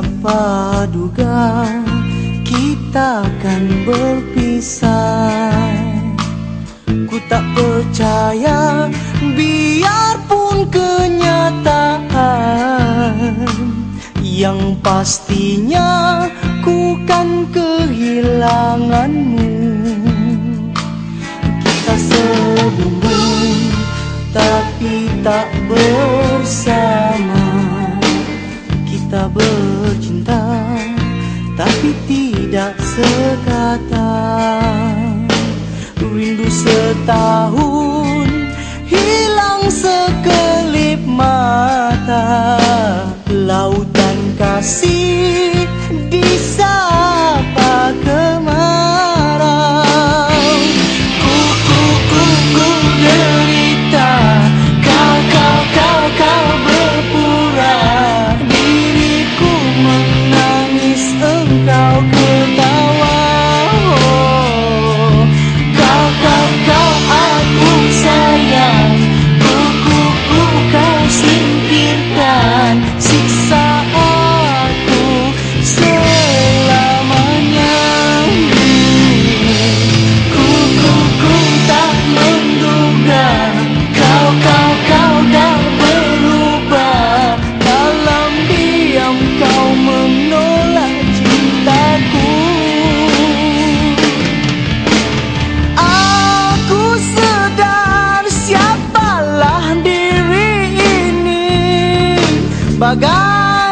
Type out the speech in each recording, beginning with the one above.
siapa duga kita akan berpisah. Ku tak percaya biarpun kenyataan Yang pastinya ku kan kehilanganmu. Kita sebelum tapi tak bersama. Kita bersama sekata Rindu setahun hilang sekelip mata. Lautan kasih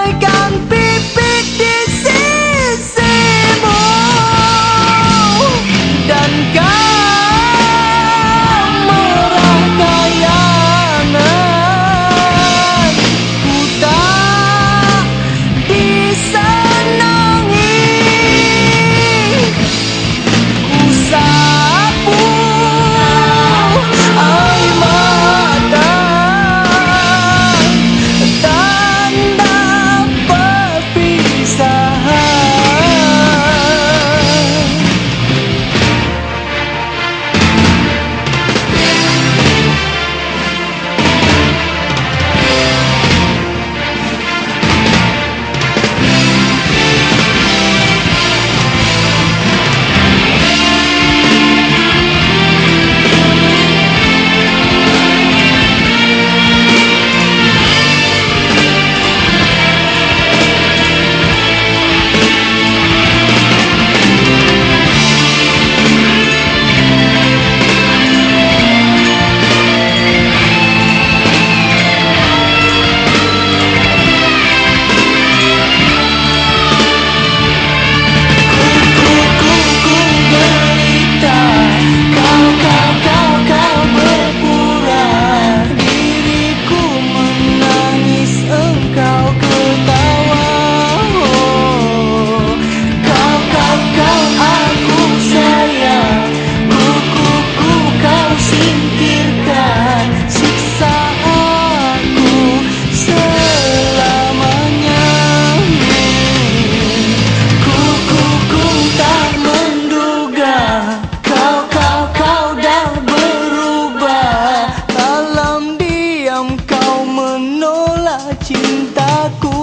wake cintaku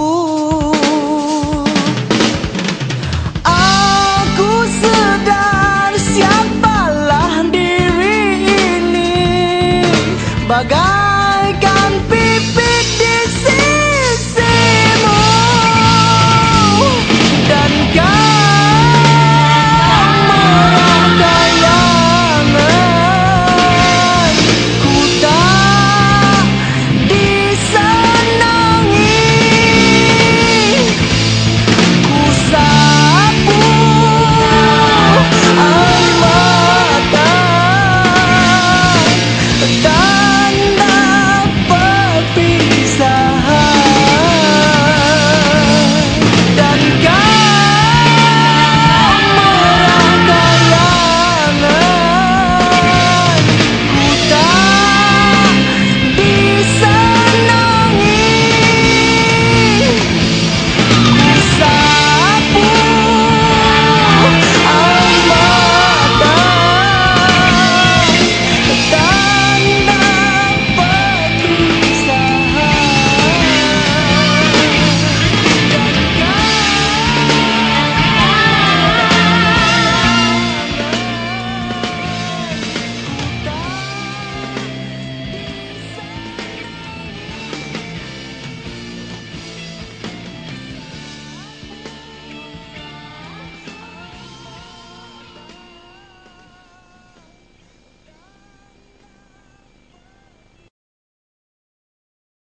Aku sedar siapalah diri ini bagaimana?